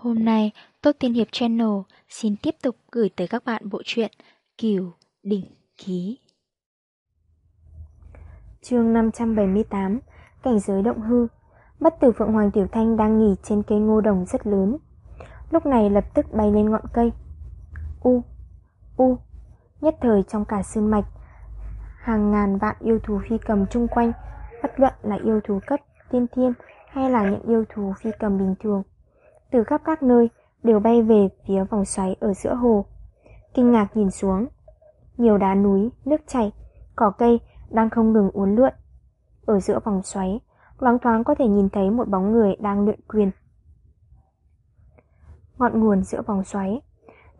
Hôm nay, Tốt Tiên Hiệp Channel xin tiếp tục gửi tới các bạn bộ truyện Kiều Đỉnh Ký. chương 578 Cảnh giới động hư Bất tử Phượng Hoàng Tiểu Thanh đang nghỉ trên cây ngô đồng rất lớn. Lúc này lập tức bay lên ngọn cây. U, u, nhất thời trong cả sơn mạch, hàng ngàn vạn yêu thú phi cầm chung quanh, bất luận là yêu thú cấp tiên thiên hay là những yêu thú phi cầm bình thường. Từ khắp các nơi đều bay về phía vòng xoáy ở giữa hồ. Kinh ngạc nhìn xuống, nhiều đá núi, nước chảy, cỏ cây đang không ngừng uốn lượn. Ở giữa vòng xoáy, loáng thoáng có thể nhìn thấy một bóng người đang luyện quyền. Ngọn nguồn giữa vòng xoáy,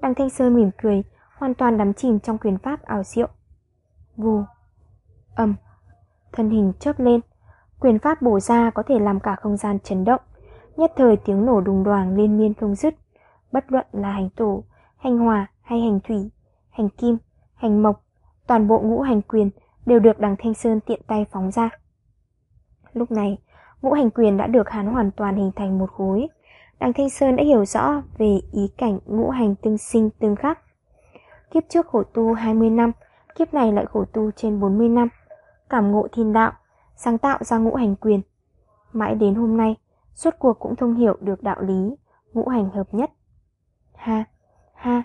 Đăng Thanh Sơn mỉm cười, hoàn toàn đắm chìm trong quyền pháp ảo diệu. Vù, âm, thân hình chớp lên, quyền pháp bổ ra có thể làm cả không gian chấn động, nhất thời tiếng nổ đùng đoàng liên miên không dứt, bất luận là hành tổ, hành hòa hay hành thủy, hành kim, hành mộc, toàn bộ ngũ hành quyền đều được đằng Thanh Sơn tiện tay phóng ra. Lúc này, ngũ hành quyền đã được hắn hoàn toàn hình thành một khối. Đằng Thanh Sơn đã hiểu rõ về ý cảnh ngũ hành tương sinh tương khắc. Kiếp trước khổ tu 20 năm, kiếp này lại khổ tu trên 40 năm. Cảm ngộ thiên đạo, sáng tạo ra ngũ hành quyền. Mãi đến hôm nay, suốt cuộc cũng thông hiểu được đạo lý, ngũ hành hợp nhất. Ha, ha,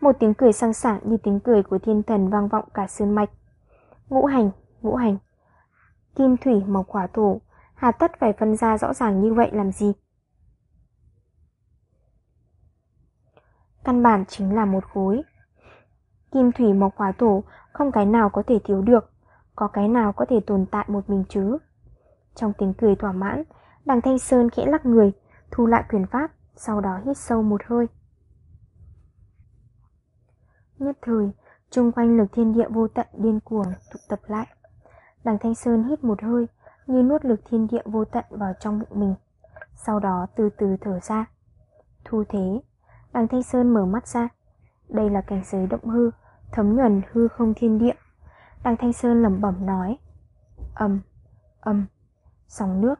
một tiếng cười sang sảng như tiếng cười của thiên thần vang vọng cả sơn mạch. Ngũ hành, ngũ hành. Kim thủy mộc hỏa thổ, hà tất phải phân ra rõ ràng như vậy làm gì? Căn bản chính là một khối. Kim thủy mộc hỏa thổ không cái nào có thể thiếu được, có cái nào có thể tồn tại một mình chứ. Trong tiếng cười thỏa mãn, đằng Thanh Sơn khẽ lắc người, thu lại quyền pháp, sau đó hít sâu một hơi. Nhất thời, chung quanh lực thiên địa vô tận điên cuồng tụ tập lại. Đằng Thanh Sơn hít một hơi, như nuốt lực thiên địa vô tận vào trong bụng mình. Sau đó từ từ thở ra. Thu thế, đằng Thanh Sơn mở mắt ra. Đây là cảnh giới động hư, thấm nhuần hư không thiên địa. Đằng Thanh Sơn lẩm bẩm nói. Âm, âm, sóng nước,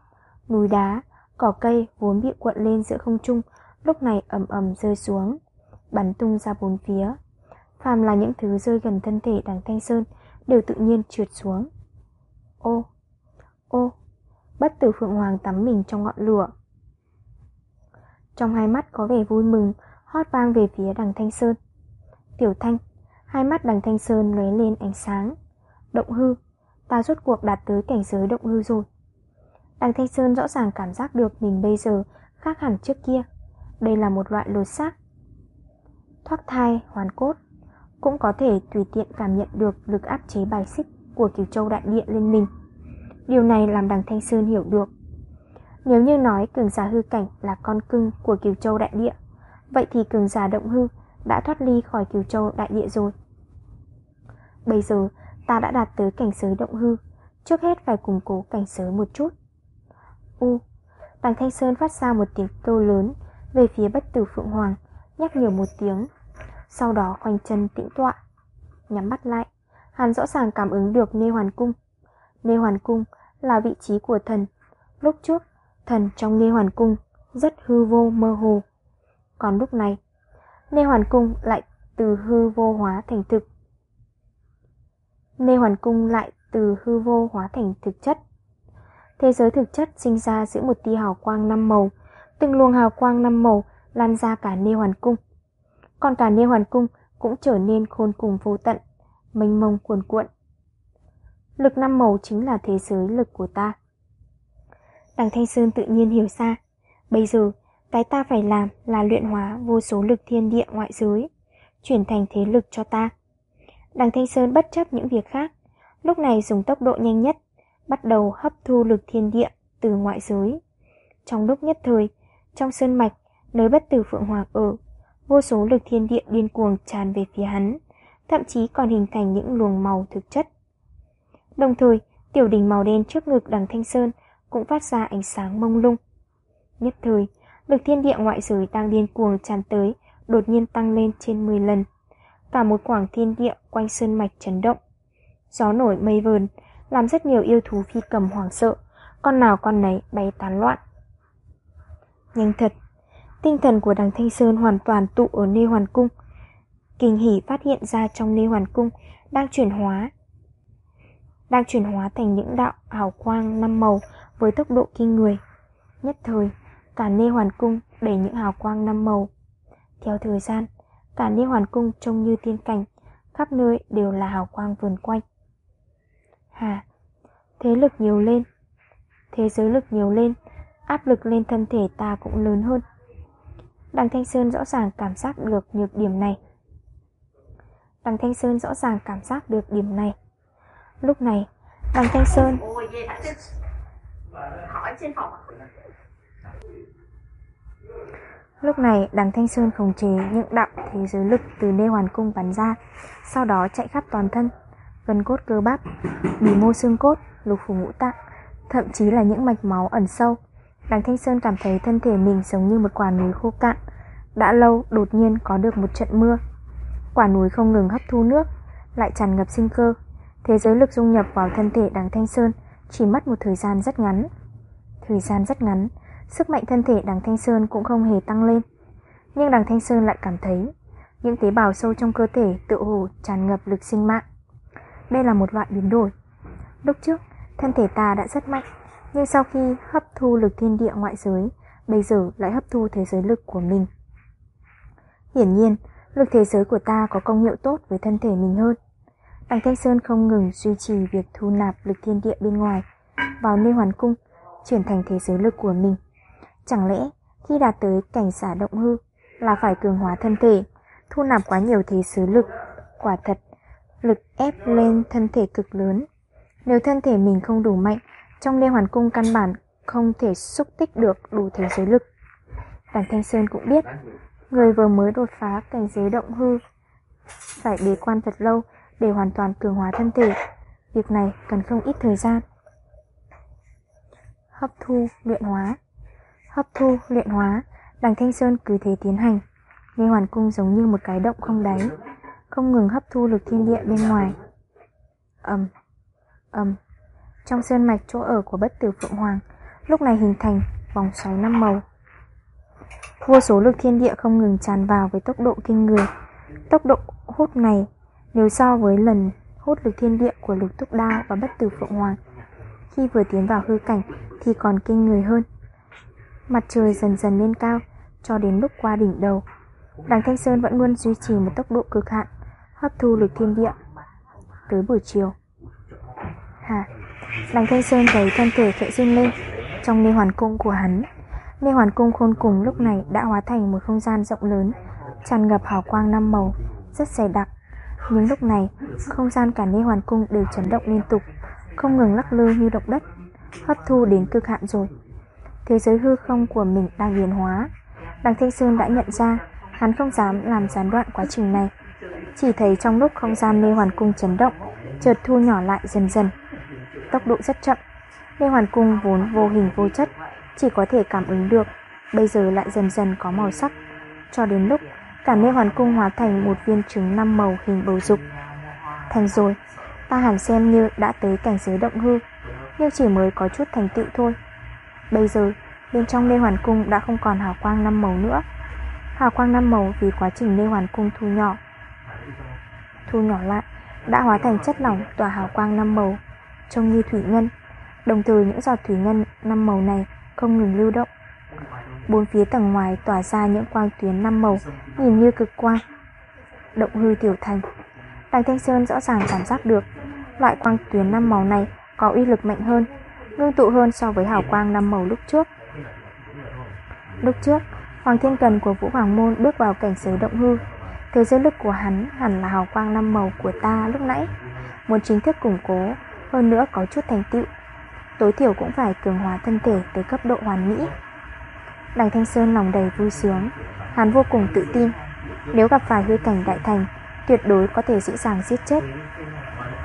núi đá, cỏ cây vốn bị cuộn lên giữa không trung, lúc này ầm ầm rơi xuống, bắn tung ra bốn phía. Phàm là những thứ rơi gần thân thể đằng Thanh Sơn đều tự nhiên trượt xuống. Ô, ô, bất tử Phượng Hoàng tắm mình trong ngọn lửa. Trong hai mắt có vẻ vui mừng, hót vang về phía đằng Thanh Sơn. Tiểu Thanh, hai mắt đằng Thanh Sơn lóe lên ánh sáng. Động hư, ta rốt cuộc đạt tới cảnh giới động hư rồi. Đằng Thanh Sơn rõ ràng cảm giác được mình bây giờ khác hẳn trước kia. Đây là một loại lột xác. Thoát thai, hoàn cốt, cũng có thể tùy tiện cảm nhận được lực áp chế bài xích của Kiều Châu Đại Địa lên mình. Điều này làm đằng Thanh Sơn hiểu được. Nếu như nói cường giả hư cảnh là con cưng của Kiều Châu Đại Địa, vậy thì cường giả động hư đã thoát ly khỏi Kiều Châu Đại Địa rồi. Bây giờ, ta đã đạt tới cảnh giới động hư, trước hết phải củng cố cảnh giới một chút. U, đằng Thanh Sơn phát ra một tiếng kêu lớn về phía bất tử Phượng Hoàng, nhắc nhở một tiếng sau đó khoanh chân tĩnh tọa, nhắm mắt lại. Hắn rõ ràng cảm ứng được Nê Hoàn Cung. Nê Hoàn Cung là vị trí của thần. Lúc trước, thần trong Nê Hoàn Cung rất hư vô mơ hồ. Còn lúc này, Nê Hoàn Cung lại từ hư vô hóa thành thực. Nê Hoàn Cung lại từ hư vô hóa thành thực chất. Thế giới thực chất sinh ra giữa một tia hào quang năm màu, từng luồng hào quang năm màu lan ra cả Nê Hoàn Cung còn cả Nê Hoàn Cung cũng trở nên khôn cùng vô tận, mênh mông cuồn cuộn. Lực năm màu chính là thế giới lực của ta. Đằng Thanh Sơn tự nhiên hiểu ra, bây giờ cái ta phải làm là luyện hóa vô số lực thiên địa ngoại giới, chuyển thành thế lực cho ta. Đằng Thanh Sơn bất chấp những việc khác, lúc này dùng tốc độ nhanh nhất, bắt đầu hấp thu lực thiên địa từ ngoại giới. Trong lúc nhất thời, trong sơn mạch, nơi bất tử Phượng Hoàng ở, vô số lực thiên địa điên cuồng tràn về phía hắn, thậm chí còn hình thành những luồng màu thực chất. Đồng thời, tiểu đỉnh màu đen trước ngực đằng Thanh Sơn cũng phát ra ánh sáng mông lung. Nhất thời, lực thiên địa ngoại giới đang điên cuồng tràn tới, đột nhiên tăng lên trên 10 lần. Cả một quảng thiên địa quanh sơn mạch chấn động. Gió nổi mây vờn, làm rất nhiều yêu thú phi cầm hoảng sợ, con nào con nấy bay tán loạn. Nhanh thật, Tinh thần của đằng Thanh Sơn hoàn toàn tụ ở nê hoàn cung. Kinh hỉ phát hiện ra trong nê hoàn cung đang chuyển hóa. Đang chuyển hóa thành những đạo hào quang năm màu với tốc độ kinh người. Nhất thời, cả nê hoàn cung đầy những hào quang năm màu. Theo thời gian, cả nê hoàn cung trông như tiên cảnh, khắp nơi đều là hào quang vườn quanh. Hà, thế lực nhiều lên, thế giới lực nhiều lên, áp lực lên thân thể ta cũng lớn hơn. Đằng Thanh Sơn rõ ràng cảm giác được nhược điểm này. Đằng Thanh Sơn rõ ràng cảm giác được điểm này. Lúc này, đằng Thanh Sơn Lúc này, đằng Thanh Sơn khống chế những đạo thế giới lực từ nê hoàn cung bắn ra, sau đó chạy khắp toàn thân, gân cốt cơ bắp, bì mô xương cốt, lục phủ ngũ tạng, thậm chí là những mạch máu ẩn sâu. Đằng Thanh Sơn cảm thấy thân thể mình giống như một quả núi khô cạn, đã lâu đột nhiên có được một trận mưa. Quả núi không ngừng hấp thu nước, lại tràn ngập sinh cơ. Thế giới lực dung nhập vào thân thể đằng Thanh Sơn chỉ mất một thời gian rất ngắn. Thời gian rất ngắn, sức mạnh thân thể đằng Thanh Sơn cũng không hề tăng lên. Nhưng đằng Thanh Sơn lại cảm thấy những tế bào sâu trong cơ thể tự hồ tràn ngập lực sinh mạng. Đây là một loại biến đổi. Lúc trước, thân thể ta đã rất mạnh, nhưng sau khi hấp thu lực thiên địa ngoại giới, bây giờ lại hấp thu thế giới lực của mình. Hiển nhiên, lực thế giới của ta có công hiệu tốt với thân thể mình hơn. Đằng Thanh Sơn không ngừng duy trì việc thu nạp lực thiên địa bên ngoài vào nơi hoàn cung, chuyển thành thế giới lực của mình. Chẳng lẽ khi đạt tới cảnh giả động hư là phải cường hóa thân thể, thu nạp quá nhiều thế giới lực, quả thật, lực ép lên thân thể cực lớn. Nếu thân thể mình không đủ mạnh, trong Lê Hoàn Cung căn bản không thể xúc tích được đủ thế giới lực. Đàn Thanh Sơn cũng biết, người vừa mới đột phá cảnh giới động hư phải bế quan thật lâu để hoàn toàn cường hóa thân thể. Việc này cần không ít thời gian. Hấp thu, luyện hóa Hấp thu, luyện hóa, đằng Thanh Sơn cứ thế tiến hành. Lê Hoàn Cung giống như một cái động không đáy, không ngừng hấp thu lực thiên địa bên ngoài. Ầm, ầm. Trong sơn mạch chỗ ở của bất tử Phượng Hoàng, lúc này hình thành vòng xoáy năm màu. Vô số lực thiên địa không ngừng tràn vào với tốc độ kinh người. Tốc độ hút này nếu so với lần hút lực thiên địa của lục túc đao và bất tử Phượng Hoàng khi vừa tiến vào hư cảnh thì còn kinh người hơn. Mặt trời dần dần lên cao cho đến lúc qua đỉnh đầu. Đằng Thanh Sơn vẫn luôn duy trì một tốc độ cực hạn, hấp thu lực thiên địa. Tới buổi chiều. Hà, Đằng Thanh Sơn thấy thân thể khẽ run lên trong nê hoàn cung của hắn. Nê hoàn cung khôn cùng lúc này đã hóa thành một không gian rộng lớn, tràn ngập hào quang năm màu, rất dày đặc. Nhưng lúc này, không gian cả nê hoàn cung đều chấn động liên tục, không ngừng lắc lư như động đất, hấp thu đến cực hạn rồi. Thế giới hư không của mình đang biến hóa. Đằng Thanh Sơn đã nhận ra, hắn không dám làm gián đoạn quá trình này. Chỉ thấy trong lúc không gian nê hoàn cung chấn động, chợt thu nhỏ lại dần dần. Tốc độ rất chậm, nê hoàn cung vốn vô hình vô chất, chỉ có thể cảm ứng được, bây giờ lại dần dần có màu sắc, cho đến lúc cả nê hoàn cung hóa thành một viên trứng năm màu hình bầu dục. Thành rồi, ta hẳn xem như đã tới cảnh giới động hư, nhưng chỉ mới có chút thành tựu thôi. Bây giờ, bên trong nê hoàn cung đã không còn hào quang năm màu nữa. Hào quang năm màu vì quá trình nê hoàn cung thu nhỏ. Thu nhỏ lại, đã hóa thành chất lỏng tỏa hào quang năm màu, trông như thủy ngân. Đồng thời những giọt thủy ngân năm màu này không ngừng lưu động. Bốn phía tầng ngoài tỏa ra những quang tuyến năm màu, nhìn như cực quang. Động hư tiểu thành. Đằng Thanh Sơn rõ ràng cảm giác được, loại quang tuyến năm màu này có uy lực mạnh hơn, ngưng tụ hơn so với hào quang năm màu lúc trước. Lúc trước, Hoàng Thiên Cần của Vũ Hoàng Môn bước vào cảnh giới động hư, thế giới lực của hắn hẳn là hào quang năm màu của ta lúc nãy. Muốn chính thức củng cố, hơn nữa có chút thành tựu, tối thiểu cũng phải cường hóa thân thể tới cấp độ hoàn mỹ. Đằng Thanh Sơn lòng đầy vui sướng, hắn vô cùng tự tin, nếu gặp phải hư cảnh đại thành, tuyệt đối có thể dễ dàng giết chết.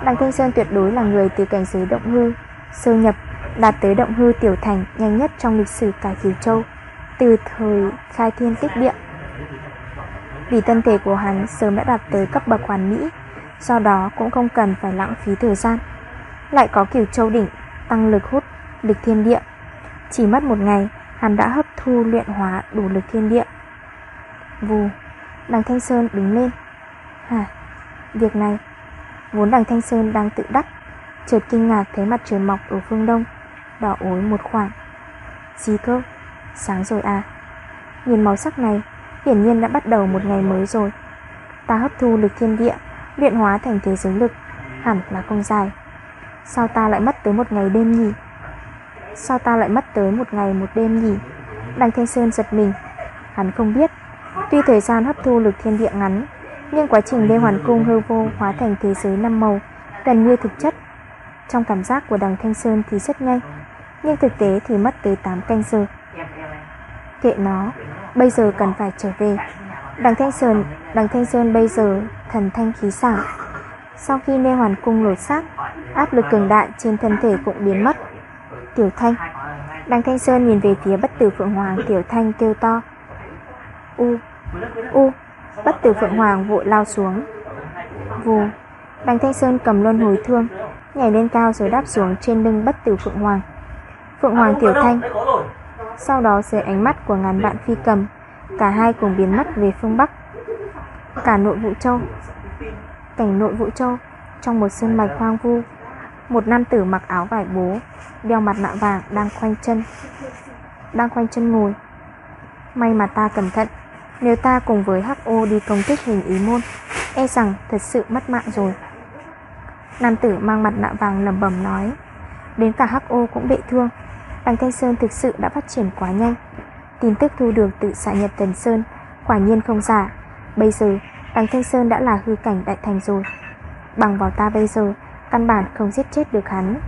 Đằng Thanh Sơn tuyệt đối là người từ cảnh giới động hư, sơ nhập, đạt tới động hư tiểu thành nhanh nhất trong lịch sử cả Kiều Châu, từ thời khai thiên tích địa. Vì thân thể của hắn sớm đã đạt tới cấp bậc hoàn mỹ, do đó cũng không cần phải lãng phí thời gian. Lại có kiểu Châu đỉnh tăng lực hút, lực thiên địa. Chỉ mất một ngày, Hắn đã hấp thu luyện hóa đủ lực thiên địa. Vù Đằng Thanh Sơn đứng lên. Hả Việc này. Vốn đằng Thanh Sơn đang tự đắc Chợt kinh ngạc thấy mặt trời mọc ở phương đông Đỏ ối một khoảng. Gì cơ Sáng rồi à. Nhìn màu sắc này Hiển nhiên đã bắt đầu một ngày mới rồi. Ta hấp thu lực thiên địa, Luyện hóa thành thế giới lực, Hẳn là không dài Sao ta lại mất tới một ngày đêm nhỉ? Sao ta lại mất tới một ngày một đêm nhỉ? Đằng Thanh Sơn giật mình. Hắn không biết. Tuy thời gian hấp thu lực thiên địa ngắn, Nhưng quá trình Lê Hoàn Cung hư vô hóa thành thế giới năm màu Gần như thực chất. Trong cảm giác của đằng Thanh Sơn thì rất nhanh, Nhưng thực tế thì mất tới 8 canh giờ. Kệ nó. Bây giờ cần phải trở về. Đằng Thanh Sơn, Đằng Thanh Sơn bây giờ thần thanh khí sảng. Sau khi Lê Hoàn Cung lột xác, Áp lực cường đại trên thân thể cũng biến mất. Tiểu Thanh, Đằng Thanh Sơn nhìn về phía bất tử Phượng Hoàng, Tiểu Thanh kêu to. U U, Bất tử Phượng Hoàng vội lao xuống. Vù, Đằng Thanh Sơn cầm luân hồi thương, Nhảy lên cao rồi đáp xuống trên lưng bất tử Phượng Hoàng. Phượng Hoàng, Tiểu Thanh sau đó dưới ánh mắt của ngàn vạn phi cầm, Cả hai cùng biến mất về phương Bắc. Cả nội vụ châu, Cảnh nội vụ châu, Trong một sơn mạch hoang vu, Một nam tử mặc áo vải bố, Đeo mặt nạ vàng đang khoanh chân, Đang khoanh chân ngồi. May mà ta cẩn thận, Nếu ta cùng với HO đi công kích hình ý môn E rằng thật sự mất mạng rồi. Nam tử mang mặt nạ vàng lầm bầm nói, Đến cả HO cũng bị thương. Đằng Thanh Sơn thực sự đã phát triển quá nhanh. Tin tức thu được từ xã Nhật Tần Sơn, Quả nhiên không giả. Bây giờ đằng Thanh Sơn đã là hư cảnh đại thành rồi. Bằng vào ta bây giờ, Căn bản không giết chết được hắn.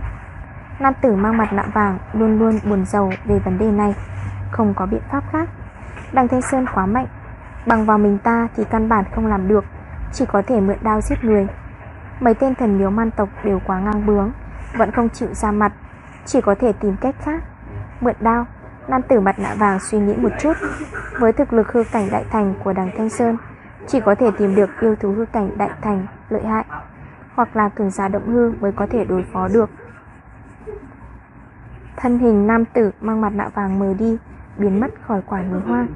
Nam tử mang mặt nạ vàng Luôn luôn buồn giàu về vấn đề này. Không có biện pháp khác. Đằng Thanh Sơn quá mạnh. Bằng vào mình ta thì căn bản không làm được. Chỉ có thể mượn đao giết người. Mấy tên thần miếu man tộc đều quá ngang bướng, Vẫn không chịu ra mặt. Chỉ có thể tìm cách khác. Mượn đao, Nam tử mặt nạ vàng suy nghĩ một chút. Với thực lực hư cảnh đại thành của đằng Thanh Sơn, Chỉ có thể tìm được yêu thú hư cảnh đại thành lợi hại, Hoặc là cường giả động hư mới có thể đối phó được. Thân hình nam tử mang mặt nạ vàng mờ đi, Biến mất khỏi quả núi hoa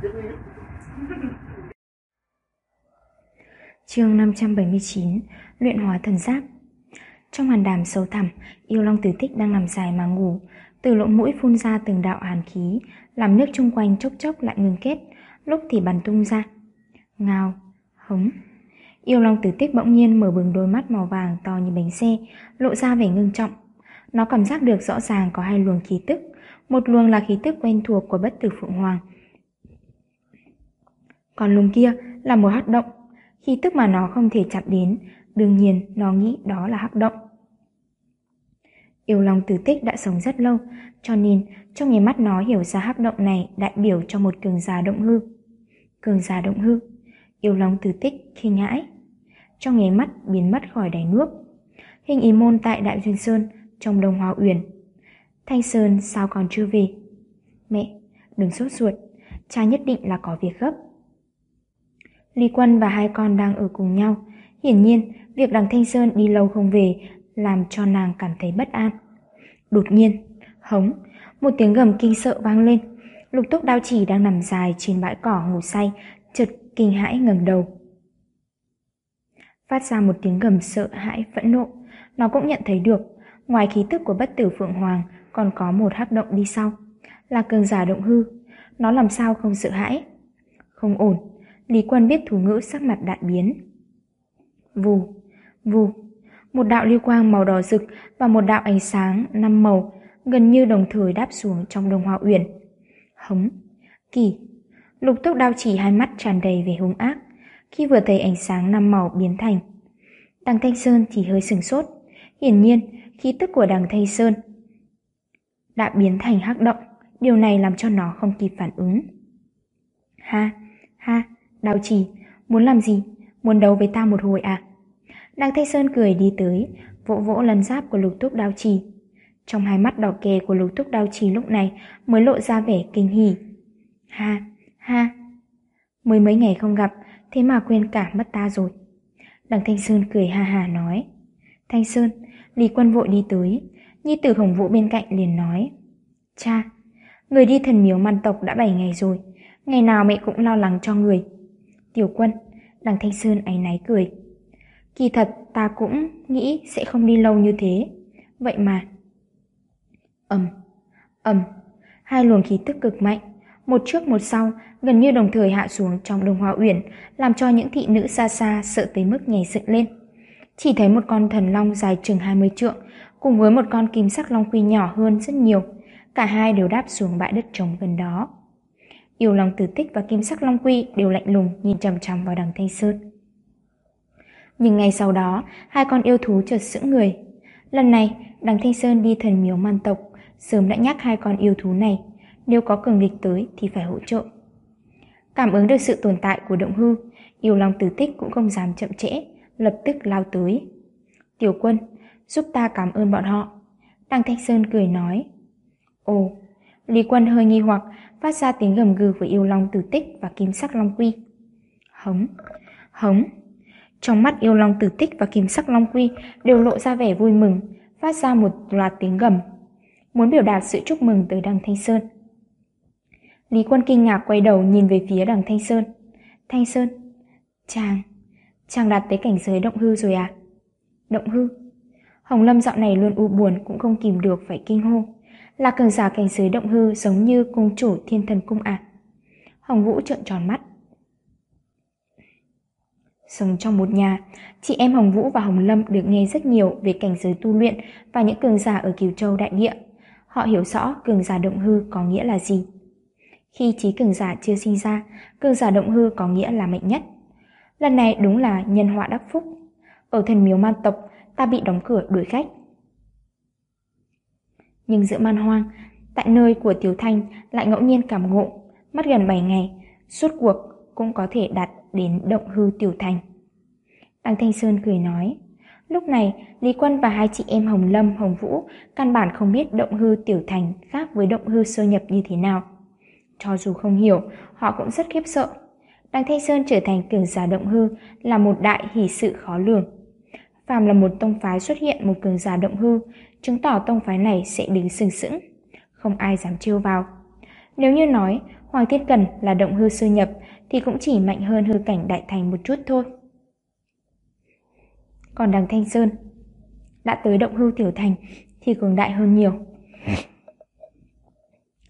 chương 579 Luyện hóa thần giáp. Trong hàn đàm sâu thẳm Yêu Long Tử Tích đang nằm dài mà ngủ từ lỗ mũi phun ra từng đạo hàn khí, làm nước chung quanh chốc chốc lại ngừng kết, lúc thì bắn tung ra. Ngao, hống. Yêu Long tử tích bỗng nhiên mở bừng đôi mắt màu vàng to như bánh xe, lộ ra vẻ ngưng trọng. Nó cảm giác được rõ ràng có hai luồng khí tức, một luồng là khí tức quen thuộc của bất tử Phượng Hoàng. Còn luồng kia là một hoạt động, khí tức mà nó không thể chạm đến, đương nhiên nó nghĩ đó là hắc động. Yêu Long Tử Tích đã sống rất lâu, cho nên trong ngày mắt nó hiểu ra hắc động này đại biểu cho một cường giả động hư. Cường giả động hư, Yêu Long Tử Tích khi hãi. Trong ngày mắt biến mất khỏi đáy nước. Hình ý môn tại Đại Duyên Sơn trong Đông Hoa Uyển. Thanh Sơn sao còn chưa về? Mẹ, đừng sốt ruột, cha nhất định là có việc gấp. Lý Quân và hai con đang ở cùng nhau. Hiển nhiên, việc đằng Thanh Sơn đi lâu không về làm cho nàng cảm thấy bất an. Đột nhiên, hống, một tiếng gầm kinh sợ vang lên. Lục túc đao chỉ đang nằm dài trên bãi cỏ ngủ say, chợt kinh hãi ngẩng đầu. Phát ra một tiếng gầm sợ hãi phẫn nộ, nó cũng nhận thấy được, ngoài khí tức của bất tử Phượng Hoàng còn có một hắc động đi sau, là cường giả động hư, nó làm sao không sợ hãi. Không ổn, Lý Quân biết thủ ngữ sắc mặt đại biến. Vù, vù, một đạo lưu quang màu đỏ rực và một đạo ánh sáng năm màu gần như đồng thời đáp xuống trong đồng hoa uyển. Hống, kỳ, lục tốc đao chỉ hai mắt tràn đầy vẻ hung ác khi vừa thấy ánh sáng năm màu biến thành. Đằng Thanh Sơn thì hơi sừng sốt, hiển nhiên khí tức của đằng Thanh Sơn đã biến thành hắc động, điều này làm cho nó không kịp phản ứng. Ha, ha, đao chỉ, muốn làm gì? Muốn đấu với ta một hồi à? Đặng Thanh Sơn cười đi tới, vỗ vỗ lần giáp của lục túc đao trì. Trong hai mắt đỏ kè của lục túc đao trì lúc này mới lộ ra vẻ kinh hỉ. Ha, ha, mới mấy ngày không gặp, thế mà quên cả mất ta rồi. Đặng Thanh Sơn cười ha hà nói. Thanh Sơn, Lý Quân vội đi tới, Nhi tử Hồng Vũ bên cạnh liền nói. Cha, Người đi thần miếu man tộc đã 7 ngày rồi, ngày nào mẹ cũng lo lắng cho người. Tiểu quân, đặng Thanh Sơn áy náy cười. Kỳ thật ta cũng nghĩ sẽ không đi lâu như thế. Vậy mà... ầm, ầm, hai luồng khí tức cực mạnh, một trước một sau, gần như đồng thời hạ xuống trong đồng hoa uyển, làm cho những thị nữ xa xa sợ tới mức nhảy dựng lên. Chỉ thấy một con thần long dài chừng 20 trượng, cùng với một con kim sắc long quy nhỏ hơn rất nhiều. Cả hai đều đáp xuống bãi đất trống gần đó. Yêu long tử tích và kim sắc long quy đều lạnh lùng nhìn chằm chằm vào đằng Thanh Sơn. Nhưng ngay sau đó, hai con yêu thú chợt sững người. Lần này, đằng Thanh Sơn đi thần miếu man tộc, sớm đã nhắc hai con yêu thú này, nếu có cường địch tới thì phải hỗ trợ. Cảm ứng được sự tồn tại của động hư, yêu long tử tích cũng không dám chậm trễ, lập tức lao tới. Tiểu quân, giúp ta cảm ơn bọn họ. Đằng Thanh Sơn cười nói. Ồ, Lý quân hơi nghi hoặc, phát ra tiếng gầm gừ của yêu long tử tích và kim sắc long quy. Hống, hống. Trong mắt yêu long tử tích và kim sắc long quy đều lộ ra vẻ vui mừng, phát ra một loạt tiếng gầm. Muốn biểu đạt sự chúc mừng tới đằng Thanh Sơn. Lý quân kinh ngạc quay đầu nhìn về phía đằng Thanh Sơn. Thanh Sơn, chàng, chàng đạt tới cảnh giới động hư rồi à? Động hư? Hồng Lâm dạo này luôn u buồn cũng không kìm được phải kinh hô. Là cường giả cảnh giới động hư giống như cung chủ thiên thần cung à? Hồng Vũ trợn tròn mắt. Sống trong một nhà, chị em Hồng Vũ và Hồng Lâm được nghe rất nhiều về cảnh giới tu luyện và những cường giả ở Kiều Châu Đại Địa. Họ hiểu rõ cường giả động hư có nghĩa là gì. Khi trí cường giả chưa sinh ra, cường giả động hư có nghĩa là mạnh nhất. Lần này đúng là nhân họa đắc phúc. Ở thần miếu man tộc, ta bị đóng cửa đuổi khách. Nhưng giữa man hoang, tại nơi của Tiểu Thanh lại ngẫu nhiên cảm ngộ, mất gần 7 ngày, suốt cuộc cũng có thể đạt đến động hư Tiểu Thành. Đăng Thanh Sơn cười nói, lúc này Lý Quân và hai chị em Hồng Lâm, Hồng Vũ căn bản không biết động hư Tiểu Thành khác với động hư sơ nhập như thế nào. Cho dù không hiểu, họ cũng rất khiếp sợ. Đăng Thanh Sơn trở thành cường giả động hư là một đại hỷ sự khó lường. Phàm là một tông phái xuất hiện một cường giả động hư, chứng tỏ tông phái này sẽ đứng sừng sững. Không ai dám trêu vào. Nếu như nói Hoàng Thiên Cần là động hư sơ nhập thì cũng chỉ mạnh hơn hư cảnh đại thành một chút thôi. Còn đằng Thanh Sơn đã tới động hư tiểu thành thì cường đại hơn nhiều.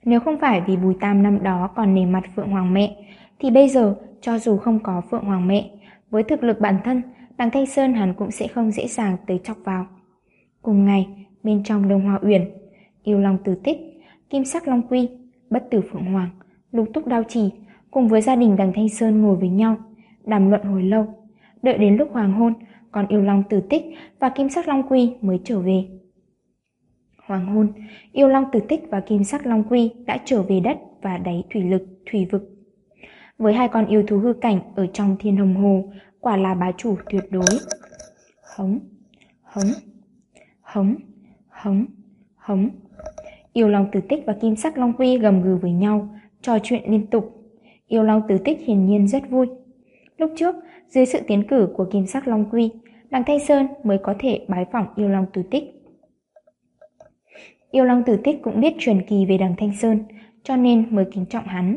Nếu không phải vì Bùi Tam năm đó còn nề mặt Phượng Hoàng mẹ, thì bây giờ cho dù không có Phượng Hoàng mẹ, với thực lực bản thân, đằng Thanh Sơn hẳn cũng sẽ không dễ dàng tới chọc vào. Cùng ngày, bên trong Đông Hoa Uyển, yêu long tử tích, kim sắc long quy, bất tử Phượng Hoàng, lục túc đao trì, cùng với gia đình đằng Thanh Sơn ngồi với nhau, đàm luận hồi lâu. Đợi đến lúc hoàng hôn, còn yêu long tử tích và kim sắc long quy mới trở về. Hoàng hôn, yêu long tử tích và kim sắc long quy đã trở về đất và đáy thủy lực, thủy vực. Với hai con yêu thú hư cảnh ở trong thiên hồng hồ, quả là bá chủ tuyệt đối. Hống, hống, hống, hống, hống. Yêu long tử tích và kim sắc long quy gầm gừ với nhau, trò chuyện liên tục. Yêu long tử tích hiển nhiên rất vui. Lúc trước, dưới sự tiến cử của kim sắc long quy, đằng Thanh Sơn mới có thể bái phỏng yêu long tử tích. Yêu Long Tử Tích cũng biết truyền kỳ về đằng Thanh Sơn, cho nên mới kính trọng hắn.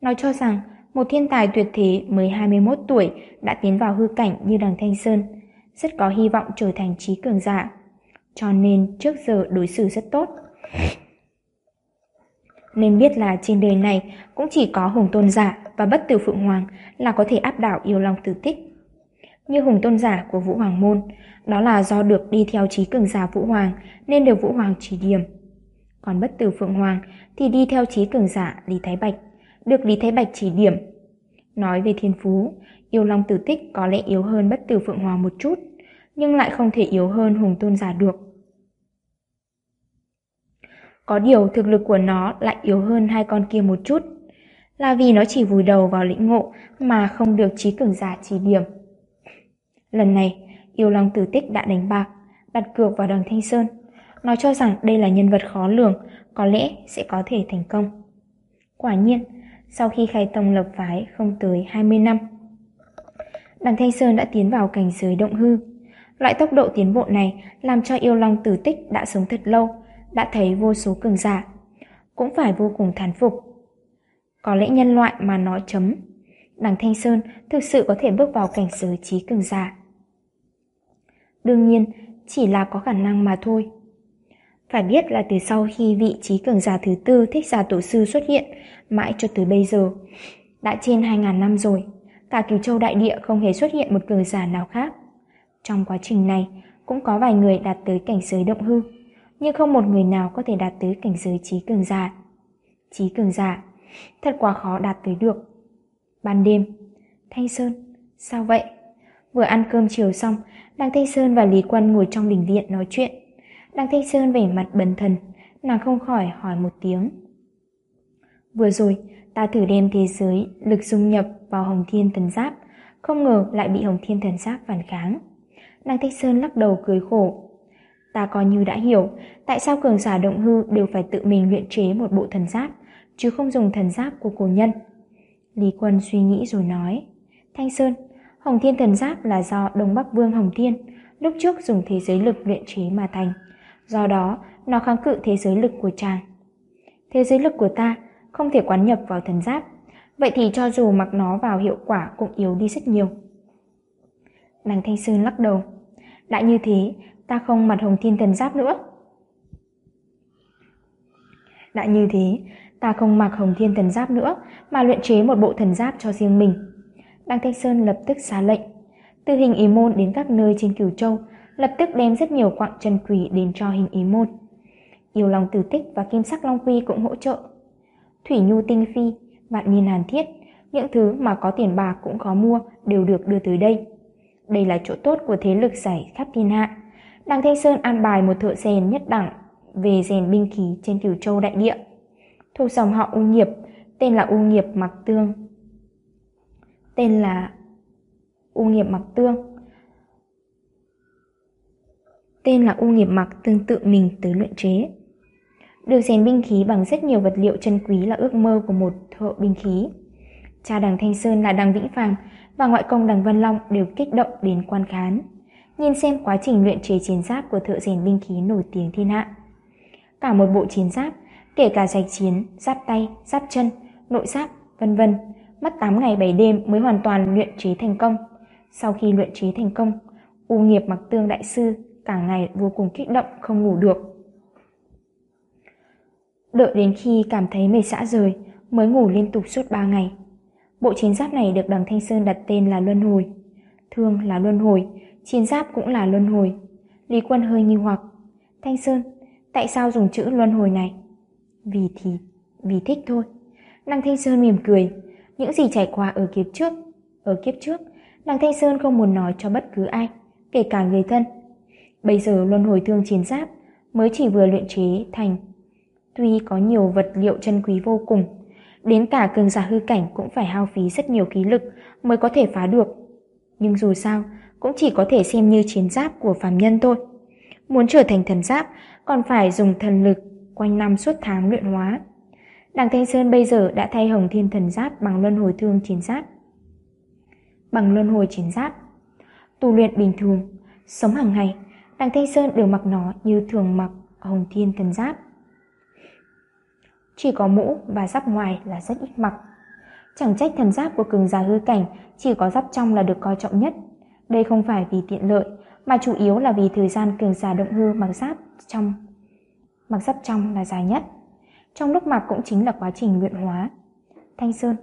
Nói cho rằng, một thiên tài tuyệt thế mới 21 tuổi đã tiến vào hư cảnh như đằng Thanh Sơn, rất có hy vọng trở thành trí cường giả. Cho nên trước giờ đối xử rất tốt. Nên biết là trên đời này cũng chỉ có hùng tôn giả và bất tử phượng hoàng là có thể áp đảo yêu long tử tích. Như hùng tôn giả của Vũ Hoàng Môn, đó là do được đi theo trí cường giả Vũ Hoàng nên được Vũ Hoàng chỉ điểm. Còn bất tử Phượng Hoàng thì đi theo trí cường giả Lý Thái Bạch, được Lý Thái Bạch chỉ điểm. Nói về thiên phú, yêu long tử tích có lẽ yếu hơn bất tử Phượng Hoàng một chút, nhưng lại không thể yếu hơn hùng tôn giả được. Có điều thực lực của nó lại yếu hơn hai con kia một chút, là vì nó chỉ vùi đầu vào lĩnh ngộ mà không được trí cường giả chỉ điểm. Lần này, yêu long tử tích đã đánh bạc, đặt cược vào đằng Thanh Sơn. Nó cho rằng đây là nhân vật khó lường, có lẽ sẽ có thể thành công. Quả nhiên, sau khi khai tông lập phái không tới 20 năm, đằng Thanh Sơn đã tiến vào cảnh giới động hư. Loại tốc độ tiến bộ này làm cho yêu long tử tích đã sống thật lâu, đã thấy vô số cường giả. cũng phải vô cùng thán phục. Có lẽ nhân loại mà nói chấm, đằng Thanh Sơn thực sự có thể bước vào cảnh giới trí cường giả. Đương nhiên, chỉ là có khả năng mà thôi. Phải biết là từ sau khi vị trí cường giả thứ tư thích giả tổ sư xuất hiện, mãi cho tới bây giờ, đã trên 2.000 năm rồi, cả cửu châu đại địa không hề xuất hiện một cường giả nào khác. Trong quá trình này, cũng có vài người đạt tới cảnh giới động hư, nhưng không một người nào có thể đạt tới cảnh giới trí cường giả. Trí cường giả, thật quá khó đạt tới được. Ban đêm, Thanh Sơn, sao vậy? Vừa ăn cơm chiều xong, Đăng Thanh Sơn và Lý Quân ngồi trong đình viện nói chuyện. Đăng Thanh Sơn vẻ mặt bần thần, nàng không khỏi hỏi một tiếng. Vừa rồi, ta thử đem thế giới lực dung nhập vào Hồng Thiên Thần Giáp, không ngờ lại bị Hồng Thiên Thần Giáp phản kháng. Đăng Thanh Sơn lắc đầu cười khổ. Ta coi như đã hiểu tại sao cường giả động hư đều phải tự mình luyện chế một bộ thần giáp, chứ không dùng thần giáp của cổ nhân. Lý Quân suy nghĩ rồi nói. Thanh Sơn, Hồng Thiên thần giáp là do Đông Bắc Vương Hồng Thiên lúc trước dùng thế giới lực luyện chế mà thành. Do đó, nó kháng cự thế giới lực của chàng. Thế giới lực của ta không thể quán nhập vào thần giáp, vậy thì cho dù mặc nó vào hiệu quả cũng yếu đi rất nhiều. Đằng Thanh Sơn lắc đầu. Đã như thế, ta không mặt Hồng Thiên thần giáp nữa. Đã như thế, ta không mặc Hồng Thiên thần giáp nữa mà luyện chế một bộ thần giáp cho riêng mình. Đăng Thanh Sơn lập tức xá lệnh. Từ hình ý môn đến các nơi trên cửu châu, lập tức đem rất nhiều quặng chân quỷ đến cho hình ý môn. Yêu lòng tử tích và kim sắc long quy cũng hỗ trợ. Thủy nhu tinh phi, vạn niên hàn thiết, những thứ mà có tiền bạc cũng khó mua đều được đưa tới đây. Đây là chỗ tốt của thế lực giải khắp thiên hạ. Đặng Thanh Sơn an bài một thợ rèn nhất đẳng về rèn binh khí trên cửu châu đại địa. Thuộc dòng họ U Nghiệp, tên là U Nghiệp Mặc Tương. Tên là U Nghiệp Mặc Tương. Tên là U Nghiệp Mặc tương tự mình tới luyện chế. Được rèn binh khí bằng rất nhiều vật liệu chân quý là ước mơ của một thợ binh khí. Cha đằng Thanh Sơn là đằng Vĩnh Phàm và ngoại công đằng Vân Long đều kích động đến quan khán, nhìn xem quá trình luyện chế chiến giáp của thợ rèn binh khí nổi tiếng thiên hạ. Cả một bộ chiến giáp, kể cả giạch chiến, giáp tay, giáp chân, nội giáp, vân vân, mất 8 ngày 7 đêm mới hoàn toàn luyện chế thành công. Sau khi luyện chế thành công, U Nghiệp Mặc Tương đại sư cả ngày vô cùng kích động không ngủ được. Đợi đến khi cảm thấy mệt xã rời mới ngủ liên tục suốt 3 ngày. Bộ chiến giáp này được đằng Thanh Sơn đặt tên là Luân Hồi. Thương là Luân Hồi, chiến giáp cũng là Luân Hồi. Lý Quân hơi nghi hoặc. Thanh Sơn, tại sao dùng chữ Luân Hồi này? Vì thì, vì thích thôi. Đăng Thanh Sơn mỉm cười. Những gì trải qua ở kiếp trước. Ở kiếp trước, Đăng Thanh Sơn không muốn nói cho bất cứ ai, kể cả người thân. Bây giờ Luân Hồi Thương chiến giáp mới chỉ vừa luyện chế thành. Tuy có nhiều vật liệu chân quý vô cùng, Đến cả cường giả hư cảnh cũng phải hao phí rất nhiều khí lực mới có thể phá được. Nhưng dù sao, cũng chỉ có thể xem như chiến giáp của phàm nhân thôi. Muốn trở thành thần giáp, còn phải dùng thần lực quanh năm suốt tháng luyện hóa. Đằng Thanh Sơn bây giờ đã thay Hồng Thiên Thần Giáp bằng luân hồi thương chiến giáp. Bằng luân hồi chiến giáp. Tu luyện bình thường, sống hàng ngày, Đằng Thanh Sơn đều mặc nó như thường mặc Hồng Thiên Thần Giáp. Chỉ có mũ và giáp ngoài là rất ít mặc. Chẳng trách thần giáp của cường giả hư cảnh chỉ có giáp trong là được coi trọng nhất. Đây không phải vì tiện lợi, mà chủ yếu là vì thời gian cường giả động hư mặc giáp trong. Mặc giáp trong là dài nhất. Trong lúc mặc cũng chính là quá trình luyện hóa. Thanh Sơn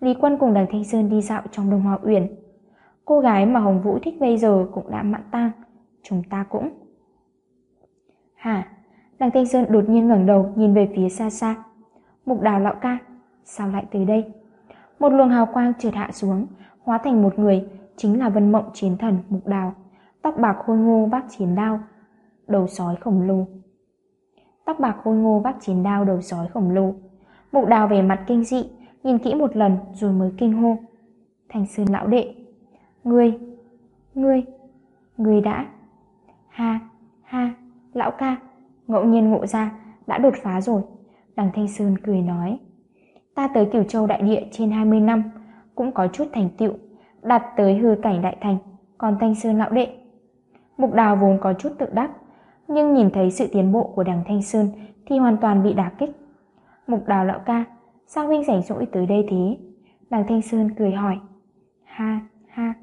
Lý Quân cùng đằng Thanh Sơn đi dạo trong đồng hoa uyển. Cô gái mà Hồng Vũ thích bây giờ cũng đã mãn tang. Chúng ta cũng. Hả? Đằng Thanh Sơn đột nhiên ngẩng đầu nhìn về phía xa xa. Mục đào lão ca, sao lại tới đây? Một luồng hào quang trượt hạ xuống, hóa thành một người, chính là vân mộng chiến thần mục đào, tóc bạc khôi ngô vác chiến đao, đầu sói khổng lồ. Tóc bạc khôi ngô vác chiến đao đầu sói khổng lồ. Mục đào về mặt kinh dị, nhìn kỹ một lần rồi mới kinh hô. Thành sơn lão đệ. Ngươi, ngươi, ngươi đã. Ha, ha, lão ca, ngẫu nhiên ngộ ra, đã đột phá rồi. Đằng Thanh Sơn cười nói Ta tới Cửu Châu Đại Địa trên 20 năm Cũng có chút thành tựu Đạt tới hư cảnh đại thành Còn Thanh Sơn lão đệ Mục đào vốn có chút tự đắc Nhưng nhìn thấy sự tiến bộ của đằng Thanh Sơn Thì hoàn toàn bị đả kích Mục đào lão ca, sao huynh rảnh rỗi tới đây thế? Đằng Thanh Sơn cười hỏi. Ha, ha,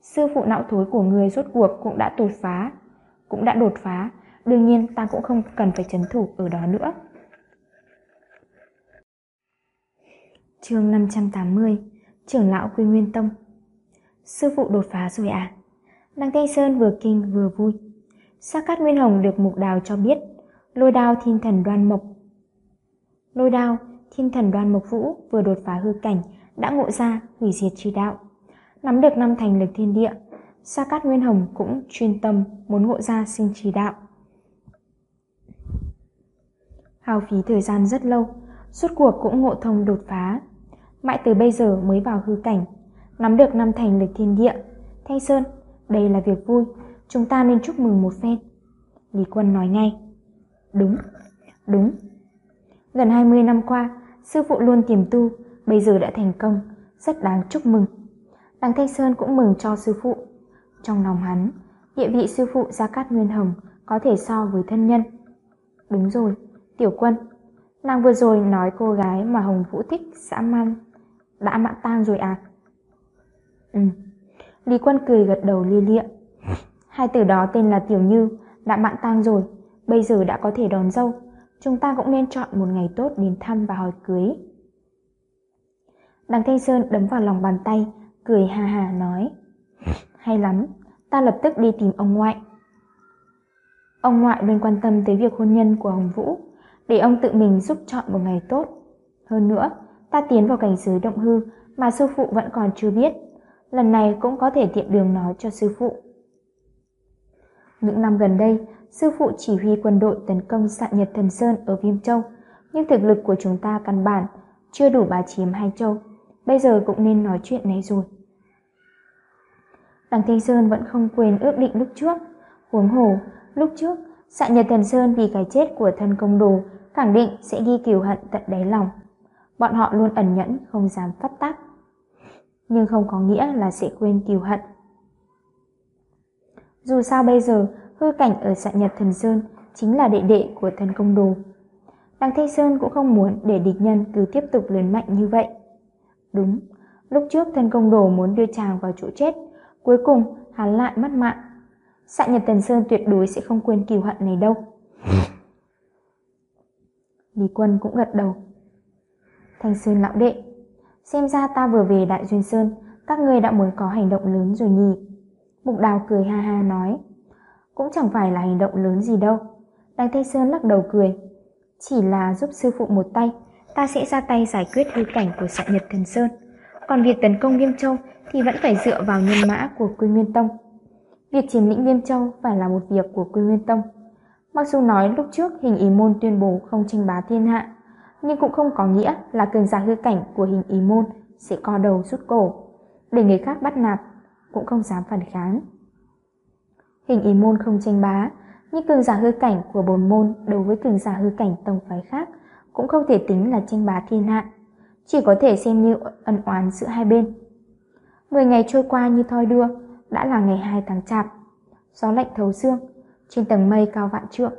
sư phụ não thối của người rốt cuộc cũng đã đột phá. Cũng đã đột phá, đương nhiên ta cũng không cần phải chấn thủ ở đó nữa. chương 580 Trưởng lão Quy Nguyên Tông Sư phụ đột phá rồi à? Đằng Thanh Sơn vừa kinh vừa vui. Sa Cát Nguyên Hồng được mục đào cho biết, lôi đao thiên thần đoan mộc. Lôi đao, thiên thần đoan mộc vũ vừa đột phá hư cảnh, đã ngộ ra hủy diệt chi đạo. Nắm được năm thành lực thiên địa, Sa Cát Nguyên Hồng cũng chuyên tâm muốn ngộ ra sinh trì đạo. Hào phí thời gian rất lâu, suốt cuộc cũng ngộ thông đột phá. Mãi từ bây giờ mới vào hư cảnh, nắm được năm thành lực thiên địa. Thanh Sơn, đây là việc vui, chúng ta nên chúc mừng một phen. Lý Quân nói ngay. Đúng, đúng. Gần 20 năm qua, sư phụ luôn tiềm tu, bây giờ đã thành công, rất đáng chúc mừng. Đằng Thanh Sơn cũng mừng cho sư phụ. Trong lòng hắn, địa vị sư phụ Gia Cát Nguyên Hồng có thể so với thân nhân. Đúng rồi, Tiểu Quân, nàng vừa rồi nói cô gái mà Hồng Vũ thích xã man đã mãn tang rồi à? Ừ. Lý Quân cười gật đầu lia lịa. Hai từ đó tên là Tiểu Như, đã mãn tang rồi, bây giờ đã có thể đón dâu. Chúng ta cũng nên chọn một ngày tốt đến thăm và hỏi cưới. Đằng Thanh Sơn đấm vào lòng bàn tay, cười hà hà nói. Hay lắm, ta lập tức đi tìm ông ngoại. Ông ngoại luôn quan tâm tới việc hôn nhân của Hồng Vũ, để ông tự mình giúp chọn một ngày tốt. Hơn nữa, ta tiến vào cảnh giới động hư mà sư phụ vẫn còn chưa biết. Lần này cũng có thể tiện đường nói cho sư phụ. Những năm gần đây, sư phụ chỉ huy quân đội tấn công xạ nhật thần Sơn ở Viêm Châu, nhưng thực lực của chúng ta căn bản chưa đủ bà chiếm hai châu. Bây giờ cũng nên nói chuyện này rồi. Đằng Thanh Sơn vẫn không quên ước định lúc trước. Huống hồ, lúc trước, xạ nhật thần Sơn vì cái chết của thân công đồ khẳng định sẽ ghi kiều hận tận đáy lòng. Bọn họ luôn ẩn nhẫn, không dám phát tác. Nhưng không có nghĩa là sẽ quên kiều hận. Dù sao bây giờ, hư cảnh ở xạ nhật thần Sơn chính là đệ đệ của thân công đồ. Đằng Thanh Sơn cũng không muốn để địch nhân cứ tiếp tục lớn mạnh như vậy. Đúng, lúc trước thân công đồ muốn đưa chàng vào chỗ chết, cuối cùng hắn lại mất mạng. Xạ Nhật Tần Sơn tuyệt đối sẽ không quên kiều hận này đâu. Lý Quân cũng gật đầu. Thanh Sơn lão đệ, xem ra ta vừa về Đại Duyên Sơn, các ngươi đã muốn có hành động lớn rồi nhỉ. Mục Đào cười ha ha nói, cũng chẳng phải là hành động lớn gì đâu. Đằng Thanh Sơn lắc đầu cười, chỉ là giúp sư phụ một tay, ta sẽ ra tay giải quyết hư cảnh của sạ Nhật Thần Sơn. Còn việc tấn công Viêm Châu thì vẫn phải dựa vào nhân mã của Quy Nguyên Tông. Việc chiếm lĩnh Viêm Châu phải là một việc của Quy Nguyên Tông. Mặc dù nói lúc trước hình ý môn tuyên bố không tranh bá thiên hạ, nhưng cũng không có nghĩa là cường giả hư cảnh của hình ý môn sẽ co đầu rút cổ, để người khác bắt nạt, cũng không dám phản kháng. Hình ý môn không tranh bá, nhưng cường giả hư cảnh của bồn môn đối với cường giả hư cảnh tông phái khác cũng không thể tính là tranh bá thiên hạ, chỉ có thể xem như ân oán giữa hai bên. Mười ngày trôi qua như thoi đưa, đã là ngày 2 tháng chạp. Gió lạnh thấu xương, trên tầng mây cao vạn trượng.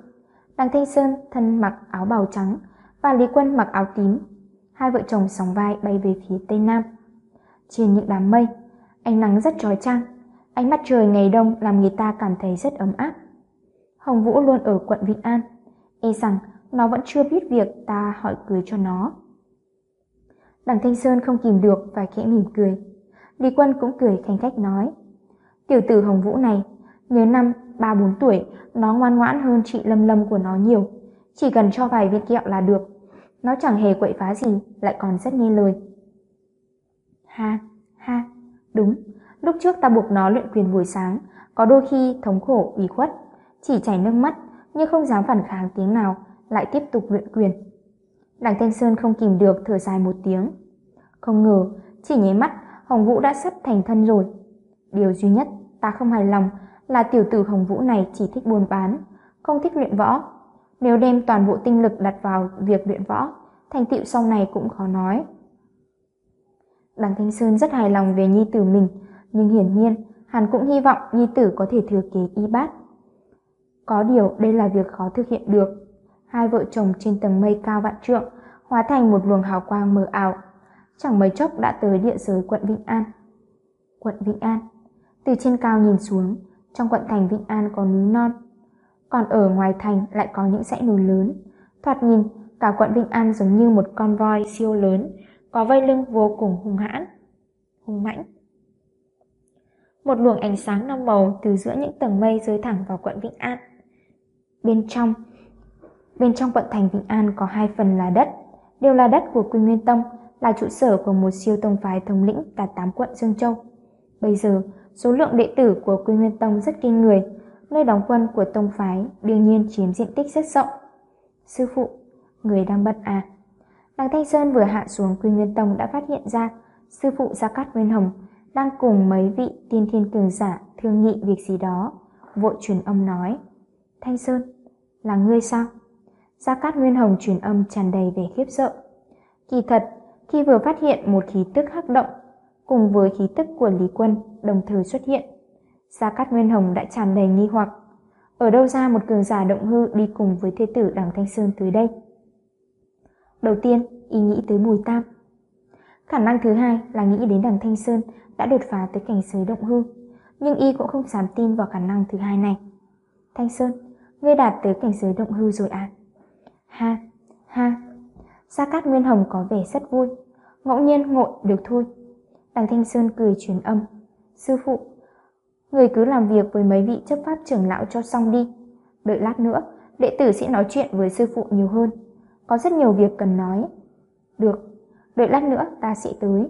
Đằng Thanh Sơn thân mặc áo bào trắng và Lý Quân mặc áo tím. Hai vợ chồng sóng vai bay về phía tây nam. Trên những đám mây, ánh nắng rất trói trang. Ánh mặt trời ngày đông làm người ta cảm thấy rất ấm áp. Hồng Vũ luôn ở quận Vĩnh An. E rằng nó vẫn chưa biết việc ta hỏi cưới cho nó. Đằng Thanh Sơn không kìm được và khẽ mỉm cười. Lý Quân cũng cười khanh khách nói. Tiểu tử Hồng Vũ này, nhớ năm 3-4 tuổi, nó ngoan ngoãn hơn chị Lâm Lâm của nó nhiều. Chỉ cần cho vài viên kẹo là được. Nó chẳng hề quậy phá gì, lại còn rất nghe lời. Ha, ha, đúng. Lúc trước ta buộc nó luyện quyền buổi sáng, có đôi khi thống khổ, ủy khuất, chỉ chảy nước mắt, nhưng không dám phản kháng tiếng nào, lại tiếp tục luyện quyền. Đằng Thanh Sơn không kìm được thở dài một tiếng. Không ngờ, chỉ nháy mắt, Hồng Vũ đã sắp thành thân rồi. Điều duy nhất ta không hài lòng là tiểu tử Hồng Vũ này chỉ thích buôn bán, không thích luyện võ. Nếu đem toàn bộ tinh lực đặt vào việc luyện võ, thành tựu sau này cũng khó nói. Đằng Thanh Sơn rất hài lòng về nhi tử mình, nhưng hiển nhiên hắn cũng hy vọng nhi tử có thể thừa kế y bát. Có điều đây là việc khó thực hiện được. Hai vợ chồng trên tầng mây cao vạn trượng, hóa thành một luồng hào quang mờ ảo. Chẳng mấy chốc đã tới địa giới quận Vĩnh An. Quận Vĩnh An Từ trên cao nhìn xuống, trong quận thành Vĩnh An có núi non. Còn ở ngoài thành lại có những dãy núi lớn. Thoạt nhìn, cả quận Vĩnh An giống như một con voi siêu lớn, có vây lưng vô cùng hung hãn, hung mãnh. Một luồng ánh sáng năm màu từ giữa những tầng mây rơi thẳng vào quận Vĩnh An. Bên trong, bên trong quận thành Vĩnh An có hai phần là đất, đều là đất của Quy Nguyên Tông, là trụ sở của một siêu tông phái thống lĩnh cả tám quận Dương Châu. Bây giờ, số lượng đệ tử của Quy Nguyên Tông rất kinh người, nơi đóng quân của tông phái đương nhiên chiếm diện tích rất rộng. Sư phụ, người đang bận à? Đằng Thanh Sơn vừa hạ xuống Quy Nguyên Tông đã phát hiện ra sư phụ Gia Cát Nguyên Hồng đang cùng mấy vị tiên thiên cường giả thương nghị việc gì đó, vội truyền âm nói. Thanh Sơn, là ngươi sao? Gia Cát Nguyên Hồng truyền âm tràn đầy vẻ khiếp sợ. Kỳ thật, khi vừa phát hiện một khí tức hắc động cùng với khí tức của Lý Quân đồng thời xuất hiện, Gia Cát Nguyên Hồng đã tràn đầy nghi hoặc. Ở đâu ra một cường giả động hư đi cùng với thế tử đằng Thanh Sơn tới đây? Đầu tiên, y nghĩ tới Bùi Tam. Khả năng thứ hai là nghĩ đến đằng Thanh Sơn đã đột phá tới cảnh giới động hư, nhưng y cũng không dám tin vào khả năng thứ hai này. Thanh Sơn, ngươi đạt tới cảnh giới động hư rồi à? Ha, ha. Gia Cát Nguyên Hồng có vẻ rất vui, ngẫu nhiên ngộ được thôi. Đằng Thanh Sơn cười truyền âm. Sư phụ, người cứ làm việc với mấy vị chấp pháp trưởng lão cho xong đi. Đợi lát nữa, đệ tử sẽ nói chuyện với sư phụ nhiều hơn. Có rất nhiều việc cần nói. Được, đợi lát nữa ta sẽ tới.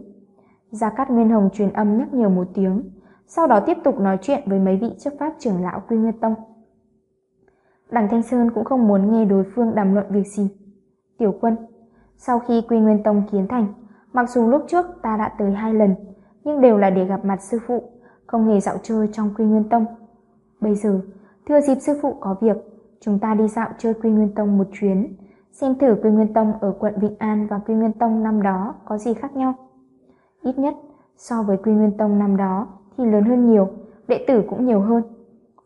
Gia Cát Nguyên Hồng truyền âm nhắc nhở một tiếng, sau đó tiếp tục nói chuyện với mấy vị chấp pháp trưởng lão Quy Nguyên Tông. Đằng Thanh Sơn cũng không muốn nghe đối phương đàm luận việc gì. Tiểu quân, sau khi Quy Nguyên Tông kiến thành, mặc dù lúc trước ta đã tới hai lần, nhưng đều là để gặp mặt sư phụ, không hề dạo chơi trong Quy Nguyên Tông. Bây giờ, thưa dịp sư phụ có việc, chúng ta đi dạo chơi Quy Nguyên Tông một chuyến, xem thử Quy Nguyên Tông ở quận Vĩnh An và Quy Nguyên Tông năm đó có gì khác nhau. Ít nhất, so với Quy Nguyên Tông năm đó thì lớn hơn nhiều, đệ tử cũng nhiều hơn,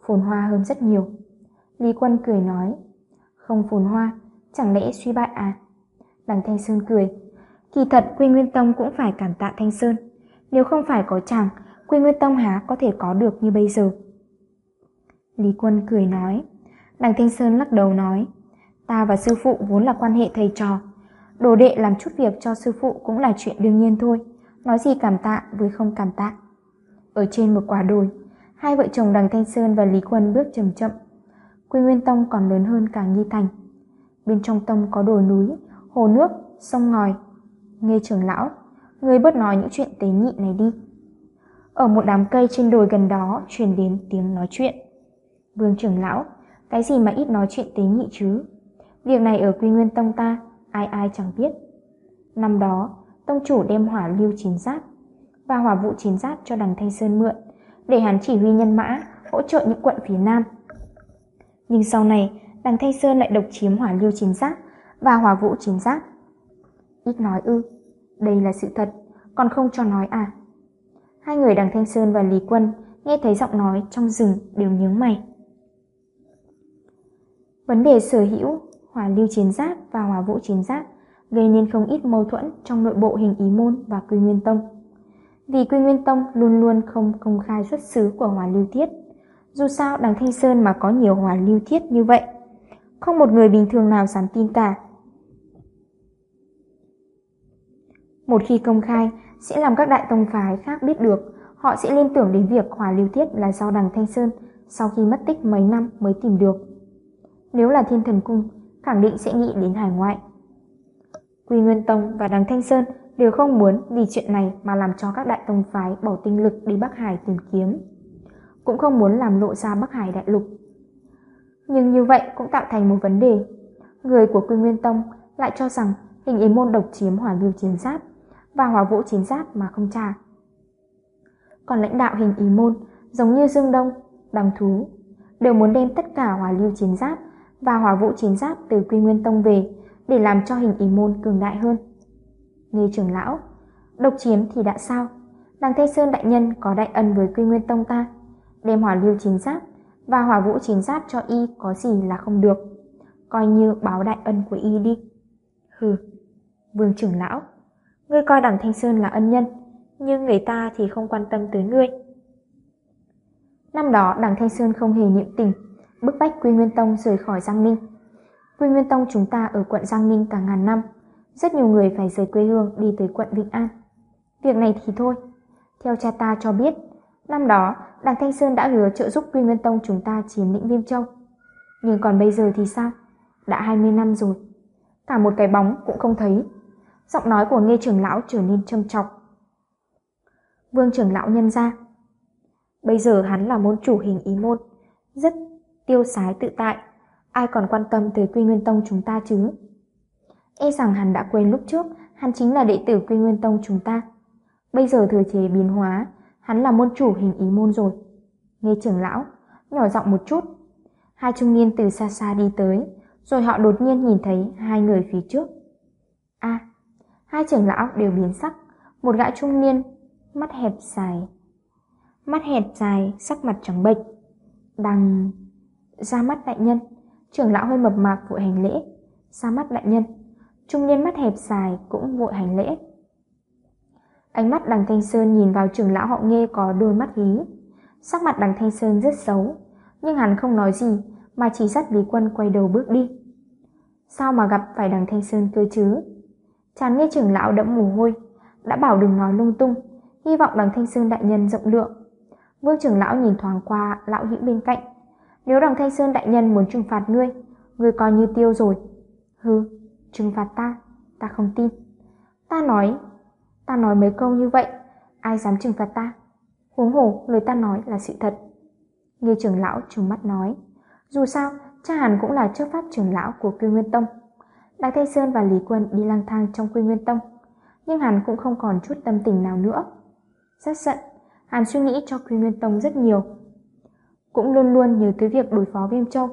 phồn hoa hơn rất nhiều. Lý Quân cười nói, không phồn hoa, chẳng lẽ suy bại à? Đằng Thanh Sơn cười, kỳ thật Quy Nguyên Tông cũng phải cảm tạ Thanh Sơn, nếu không phải có chàng, Quy Nguyên Tông há có thể có được như bây giờ. Lý Quân cười nói, đằng Thanh Sơn lắc đầu nói, ta và sư phụ vốn là quan hệ thầy trò, đồ đệ làm chút việc cho sư phụ cũng là chuyện đương nhiên thôi, nói gì cảm tạ với không cảm tạ. Ở trên một quả đồi, hai vợ chồng đằng Thanh Sơn và Lý Quân bước chậm chậm Quy Nguyên Tông còn lớn hơn cả Nghi Thành. Bên trong tông có đồi núi, hồ nước, sông ngòi. Nghe trưởng lão, người bớt nói những chuyện tế nhị này đi. Ở một đám cây trên đồi gần đó truyền đến tiếng nói chuyện. Vương trưởng lão, cái gì mà ít nói chuyện tế nhị chứ? Việc này ở Quy Nguyên Tông ta, ai ai chẳng biết. Năm đó, tông chủ đem hỏa lưu chiến giáp và hỏa vụ chiến giáp cho đằng Thanh Sơn mượn để hắn chỉ huy nhân mã hỗ trợ những quận phía Nam nhưng sau này, đằng Thanh Sơn lại độc chiếm hỏa lưu chiến giáp và hỏa vũ chiến giáp. Ít nói ư, đây là sự thật, còn không cho nói à. Hai người đằng Thanh Sơn và Lý Quân nghe thấy giọng nói trong rừng đều nhướng mày. Vấn đề sở hữu, hỏa lưu chiến giáp và hỏa vũ chiến giáp gây nên không ít mâu thuẫn trong nội bộ hình ý môn và quy nguyên tông. Vì quy nguyên tông luôn luôn không công khai xuất xứ của hỏa lưu thiết dù sao đằng Thanh Sơn mà có nhiều hỏa lưu thiết như vậy, không một người bình thường nào dám tin cả. Một khi công khai, sẽ làm các đại tông phái khác biết được, họ sẽ liên tưởng đến việc hỏa lưu thiết là do đằng Thanh Sơn sau khi mất tích mấy năm mới tìm được. Nếu là thiên thần cung, khẳng định sẽ nghĩ đến hải ngoại. Quy Nguyên Tông và đằng Thanh Sơn đều không muốn vì chuyện này mà làm cho các đại tông phái bỏ tinh lực đi Bắc Hải tìm kiếm cũng không muốn làm lộ ra Bắc Hải đại lục. Nhưng như vậy cũng tạo thành một vấn đề. Người của Quy Nguyên Tông lại cho rằng hình ý môn độc chiếm hỏa lưu chiến giáp và hỏa vũ chiến giáp mà không trả. Còn lãnh đạo hình ý môn giống như Dương Đông, Đằng Thú đều muốn đem tất cả hỏa lưu chiến giáp và hỏa vũ chiến giáp từ Quy Nguyên Tông về để làm cho hình ý môn cường đại hơn. Nghe trưởng lão, độc chiếm thì đã sao? Đằng Tây Sơn đại nhân có đại ân với Quy Nguyên Tông ta đem hỏa lưu chiến giáp và hỏa vũ chiến giáp cho y có gì là không được. Coi như báo đại ân của y đi. Hừ, Vương trưởng lão, ngươi coi đằng Thanh Sơn là ân nhân, nhưng người ta thì không quan tâm tới ngươi. Năm đó đằng Thanh Sơn không hề niệm tình, bức bách Quy Nguyên Tông rời khỏi Giang Ninh. Quy Nguyên Tông chúng ta ở quận Giang Ninh cả ngàn năm, rất nhiều người phải rời quê hương đi tới quận Vĩnh An. Việc này thì thôi. Theo cha ta cho biết, năm đó đằng Thanh Sơn đã hứa trợ giúp Quy Nguyên Tông chúng ta chiếm lĩnh Viêm Châu. Nhưng còn bây giờ thì sao? Đã 20 năm rồi. Cả một cái bóng cũng không thấy. Giọng nói của nghe trưởng lão trở nên châm chọc. Vương trưởng lão nhân ra. Bây giờ hắn là môn chủ hình ý môn, rất tiêu sái tự tại, ai còn quan tâm tới Quy Nguyên Tông chúng ta chứ? E rằng hắn đã quên lúc trước, hắn chính là đệ tử Quy Nguyên Tông chúng ta. Bây giờ thừa chế biến hóa, hắn là môn chủ hình ý môn rồi. Nghe trưởng lão, nhỏ giọng một chút. Hai trung niên từ xa xa đi tới, rồi họ đột nhiên nhìn thấy hai người phía trước. a hai trưởng lão đều biến sắc, một gã trung niên, mắt hẹp dài. Mắt hẹp dài, sắc mặt trắng bệch. Đằng... ra mắt đại nhân, trưởng lão hơi mập mạp vội hành lễ. Ra mắt đại nhân, trung niên mắt hẹp dài cũng vội hành lễ. Ánh mắt đằng Thanh Sơn nhìn vào trưởng lão họ nghe có đôi mắt hí. Sắc mặt đằng Thanh Sơn rất xấu, nhưng hắn không nói gì mà chỉ dắt Lý Quân quay đầu bước đi. Sao mà gặp phải đằng Thanh Sơn cơ chứ? Chán nghe trưởng lão đẫm mồ hôi, đã bảo đừng nói lung tung, hy vọng đằng Thanh Sơn đại nhân rộng lượng. Vương trưởng lão nhìn thoáng qua lão hữu bên cạnh. Nếu đằng Thanh Sơn đại nhân muốn trừng phạt ngươi, ngươi coi như tiêu rồi. Hừ, trừng phạt ta, ta không tin. Ta nói, ta nói mấy câu như vậy, ai dám trừng phạt ta? Huống hồ, lời ta nói là sự thật. Nghe trưởng lão trừng mắt nói. Dù sao, cha hàn cũng là trước pháp trưởng lão của cư Nguyên Tông. Đại Thanh Sơn và Lý Quân đi lang thang trong Quy Nguyên Tông, nhưng hắn cũng không còn chút tâm tình nào nữa. Rất giận, hắn suy nghĩ cho Quy Nguyên Tông rất nhiều. Cũng luôn luôn nhớ tới việc đối phó Viêm Châu,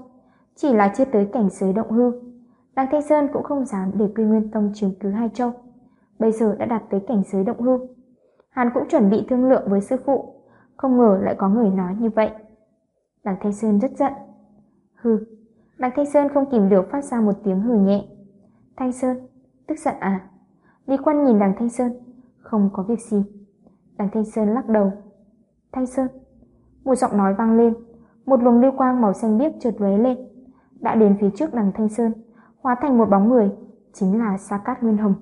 chỉ là chưa tới cảnh giới động hư. Đại Thanh Sơn cũng không dám để Quy Nguyên Tông chiếm cứ hai châu. Bây giờ đã đạt tới cảnh giới động hư. Hắn cũng chuẩn bị thương lượng với sư phụ, không ngờ lại có người nói như vậy. Đặng Thanh Sơn rất giận, Hừ, Đặng Thanh Sơn không kìm được phát ra một tiếng hừ nhẹ. Thanh Sơn, tức giận à? Lý Quân nhìn đằng Thanh Sơn, không có việc gì. Đằng Thanh Sơn lắc đầu. Thanh Sơn, một giọng nói vang lên, một luồng lưu quang màu xanh biếc chợt lóe lên, đã đến phía trước đằng Thanh Sơn, hóa thành một bóng người, chính là Sa Cát Nguyên Hồng.